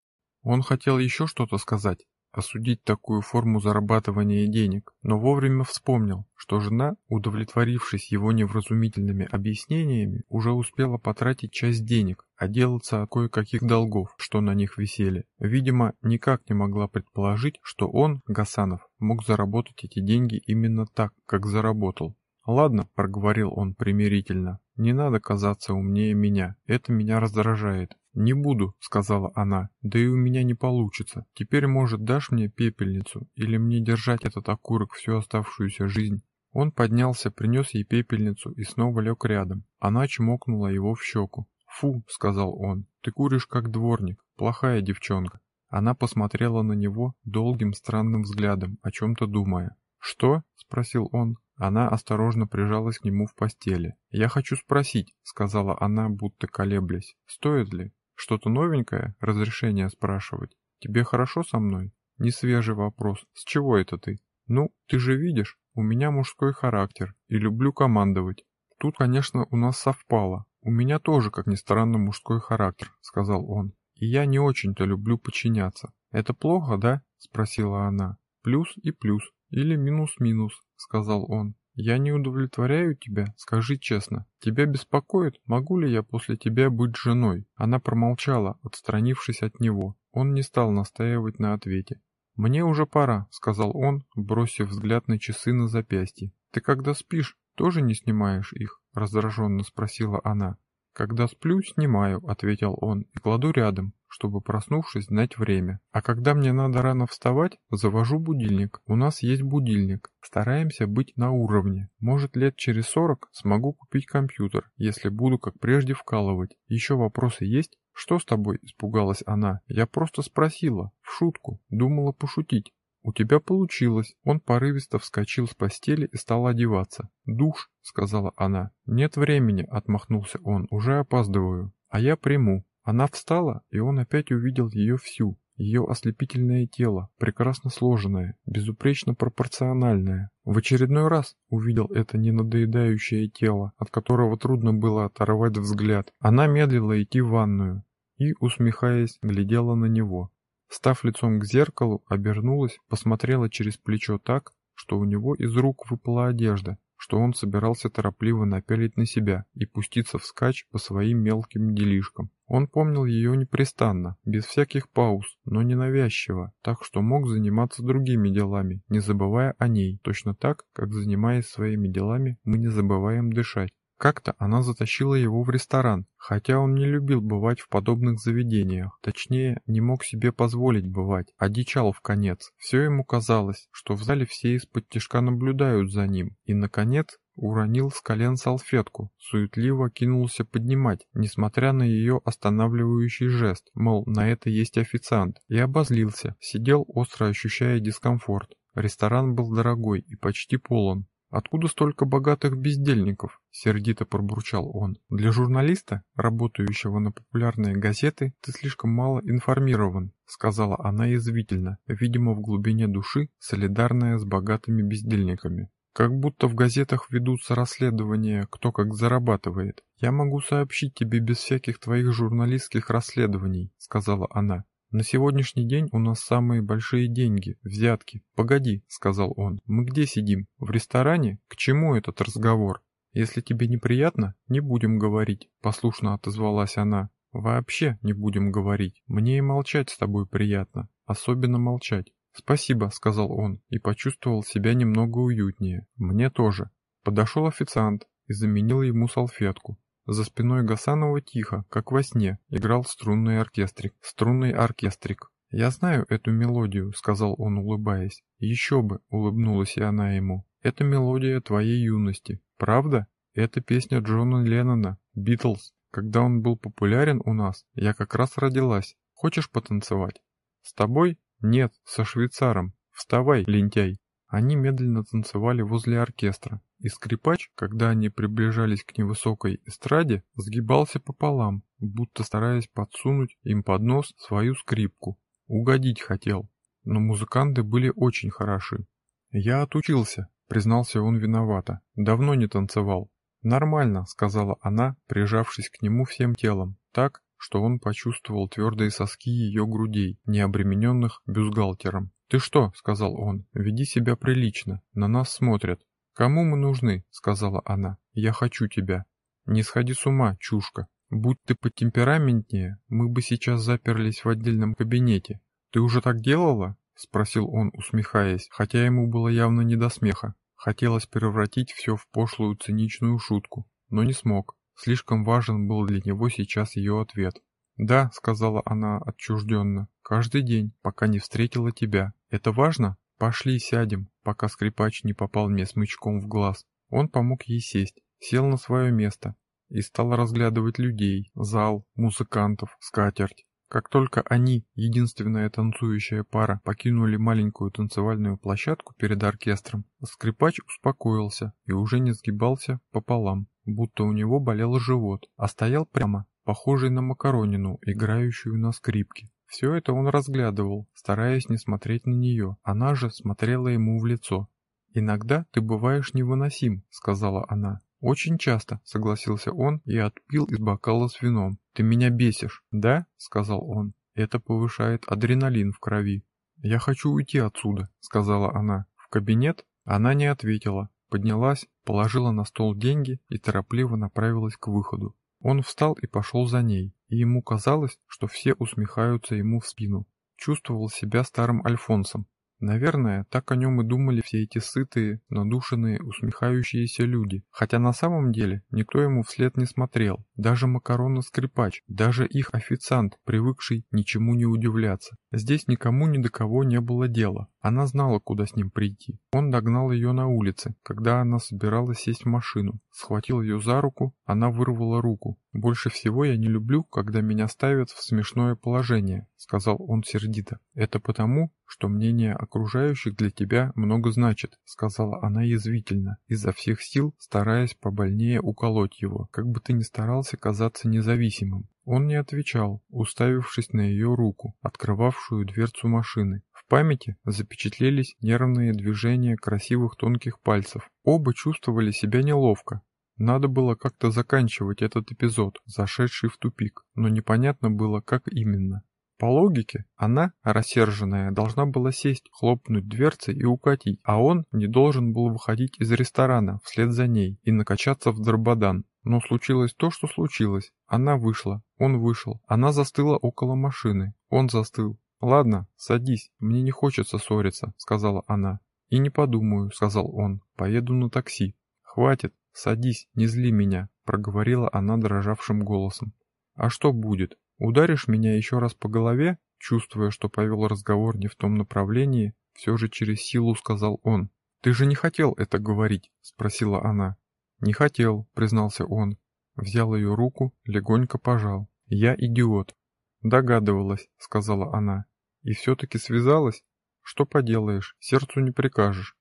Он хотел еще что-то сказать, осудить такую форму зарабатывания денег, но вовремя вспомнил, что жена, удовлетворившись его невразумительными объяснениями, уже успела потратить часть денег, отделаться от кое-каких долгов, что на них висели. Видимо, никак не могла предположить, что он, Гасанов, мог заработать эти деньги именно так, как заработал. «Ладно», — проговорил он примирительно, — «не надо казаться умнее меня, это меня раздражает. «Не буду», — сказала она, — «да и у меня не получится. Теперь, может, дашь мне пепельницу, или мне держать этот окурок всю оставшуюся жизнь?» Он поднялся, принес ей пепельницу и снова лег рядом. Она чмокнула его в щеку. «Фу», — сказал он, — «ты куришь как дворник, плохая девчонка». Она посмотрела на него долгим странным взглядом, о чем-то думая. «Что?» — спросил он. Она осторожно прижалась к нему в постели. «Я хочу спросить», — сказала она, будто колеблясь, — «стоит ли?» Что-то новенькое? Разрешение спрашивать? Тебе хорошо со мной? Не свежий вопрос. С чего это ты? Ну, ты же видишь, у меня мужской характер и люблю командовать. Тут, конечно, у нас совпало. У меня тоже, как ни странно, мужской характер, сказал он. И я не очень-то люблю подчиняться. Это плохо, да? Спросила она. Плюс и плюс. Или минус-минус, сказал он. «Я не удовлетворяю тебя, скажи честно. Тебя беспокоит, могу ли я после тебя быть женой?» Она промолчала, отстранившись от него. Он не стал настаивать на ответе. «Мне уже пора», — сказал он, бросив взгляд на часы на запястье. «Ты когда спишь, тоже не снимаешь их?» — раздраженно спросила она. «Когда сплю, снимаю», — ответил он, — «и кладу рядом, чтобы, проснувшись, знать время. А когда мне надо рано вставать, завожу будильник. У нас есть будильник. Стараемся быть на уровне. Может, лет через сорок смогу купить компьютер, если буду, как прежде, вкалывать. Еще вопросы есть?» «Что с тобой?» — испугалась она. «Я просто спросила, в шутку, думала пошутить». «У тебя получилось». Он порывисто вскочил с постели и стал одеваться. «Душ», — сказала она. «Нет времени», — отмахнулся он, — «уже опаздываю». «А я приму». Она встала, и он опять увидел ее всю, ее ослепительное тело, прекрасно сложенное, безупречно пропорциональное. В очередной раз увидел это ненадоедающее тело, от которого трудно было оторвать взгляд. Она медлила идти в ванную и, усмехаясь, глядела на него. Став лицом к зеркалу, обернулась, посмотрела через плечо так, что у него из рук выпала одежда, что он собирался торопливо напялить на себя и пуститься вскачь по своим мелким делишкам. Он помнил ее непрестанно, без всяких пауз, но ненавязчиво, так что мог заниматься другими делами, не забывая о ней, точно так, как занимаясь своими делами, мы не забываем дышать. Как-то она затащила его в ресторан, хотя он не любил бывать в подобных заведениях, точнее, не мог себе позволить бывать, одичал в конец. Все ему казалось, что в зале все из-под тяжка наблюдают за ним, и, наконец, уронил с колен салфетку, суетливо кинулся поднимать, несмотря на ее останавливающий жест, мол, на это есть официант, и обозлился, сидел остро ощущая дискомфорт. Ресторан был дорогой и почти полон, «Откуда столько богатых бездельников?» — сердито пробурчал он. «Для журналиста, работающего на популярные газеты, ты слишком мало информирован», — сказала она язвительно, видимо, в глубине души, солидарная с богатыми бездельниками. «Как будто в газетах ведутся расследования, кто как зарабатывает. Я могу сообщить тебе без всяких твоих журналистских расследований», — сказала она. «На сегодняшний день у нас самые большие деньги, взятки. Погоди», — сказал он, — «мы где сидим? В ресторане? К чему этот разговор?» «Если тебе неприятно, не будем говорить», — послушно отозвалась она. «Вообще не будем говорить. Мне и молчать с тобой приятно. Особенно молчать». «Спасибо», — сказал он, и почувствовал себя немного уютнее. «Мне тоже». Подошел официант и заменил ему салфетку. За спиной Гасанова тихо, как во сне, играл струнный оркестрик. Струнный оркестрик. «Я знаю эту мелодию», — сказал он, улыбаясь. «Еще бы», — улыбнулась и она ему. «Это мелодия твоей юности. Правда? Это песня Джона Леннона, Битлз. Когда он был популярен у нас, я как раз родилась. Хочешь потанцевать?» «С тобой?» «Нет, со швейцаром. Вставай, лентяй». Они медленно танцевали возле оркестра, и скрипач, когда они приближались к невысокой эстраде, сгибался пополам, будто стараясь подсунуть им под нос свою скрипку. Угодить хотел, но музыканты были очень хороши. «Я отучился», — признался он виновато, — «давно не танцевал». «Нормально», — сказала она, прижавшись к нему всем телом, так, что он почувствовал твердые соски ее грудей, не обремененных бюстгальтером. «Ты что?» — сказал он. «Веди себя прилично. На нас смотрят». «Кому мы нужны?» — сказала она. «Я хочу тебя». «Не сходи с ума, чушка. Будь ты потемпераментнее, мы бы сейчас заперлись в отдельном кабинете. Ты уже так делала?» — спросил он, усмехаясь, хотя ему было явно не до смеха. Хотелось превратить все в пошлую циничную шутку, но не смог. Слишком важен был для него сейчас ее ответ. «Да», — сказала она отчужденно, — «каждый день, пока не встретила тебя. Это важно? Пошли сядем, пока скрипач не попал мне смычком в глаз». Он помог ей сесть, сел на свое место и стал разглядывать людей, зал, музыкантов, скатерть. Как только они, единственная танцующая пара, покинули маленькую танцевальную площадку перед оркестром, скрипач успокоился и уже не сгибался пополам, будто у него болел живот, а стоял прямо, похожий на макаронину, играющую на скрипке. Все это он разглядывал, стараясь не смотреть на нее. Она же смотрела ему в лицо. «Иногда ты бываешь невыносим», — сказала она. «Очень часто», — согласился он и отпил из бокала с вином. «Ты меня бесишь». «Да?» — сказал он. «Это повышает адреналин в крови». «Я хочу уйти отсюда», — сказала она. «В кабинет?» Она не ответила. Поднялась, положила на стол деньги и торопливо направилась к выходу. Он встал и пошел за ней, и ему казалось, что все усмехаются ему в спину. Чувствовал себя старым Альфонсом. Наверное, так о нем и думали все эти сытые, надушенные, усмехающиеся люди. Хотя на самом деле никто ему вслед не смотрел. Даже макароны-скрипач, даже их официант, привыкший ничему не удивляться. Здесь никому ни до кого не было дела. Она знала, куда с ним прийти. Он догнал ее на улице, когда она собиралась сесть в машину. Схватил ее за руку, она вырвала руку. «Больше всего я не люблю, когда меня ставят в смешное положение», — сказал он сердито. «Это потому, что мнение окружающих для тебя много значит», — сказала она язвительно, изо всех сил стараясь побольнее уколоть его, как бы ты ни старался казаться независимым. Он не отвечал, уставившись на ее руку, открывавшую дверцу машины. В памяти запечатлелись нервные движения красивых тонких пальцев. Оба чувствовали себя неловко. Надо было как-то заканчивать этот эпизод, зашедший в тупик, но непонятно было, как именно. По логике, она, рассерженная, должна была сесть, хлопнуть дверцей и укатить, а он не должен был выходить из ресторана вслед за ней и накачаться в дрободан. Но случилось то, что случилось. Она вышла, он вышел, она застыла около машины, он застыл. «Ладно, садись, мне не хочется ссориться», — сказала она. «И не подумаю», — сказал он, — «поеду на такси». «Хватит, садись, не зли меня», — проговорила она дрожавшим голосом. «А что будет? Ударишь меня еще раз по голове?» Чувствуя, что повел разговор не в том направлении, все же через силу сказал он. «Ты же не хотел это говорить?» — спросила она. «Не хотел», — признался он. Взял ее руку, легонько пожал. «Я идиот». «Догадывалась», — сказала она. «И все-таки связалась? Что поделаешь, сердцу не прикажешь».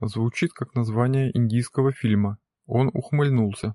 Звучит как название индийского фильма. Он ухмыльнулся.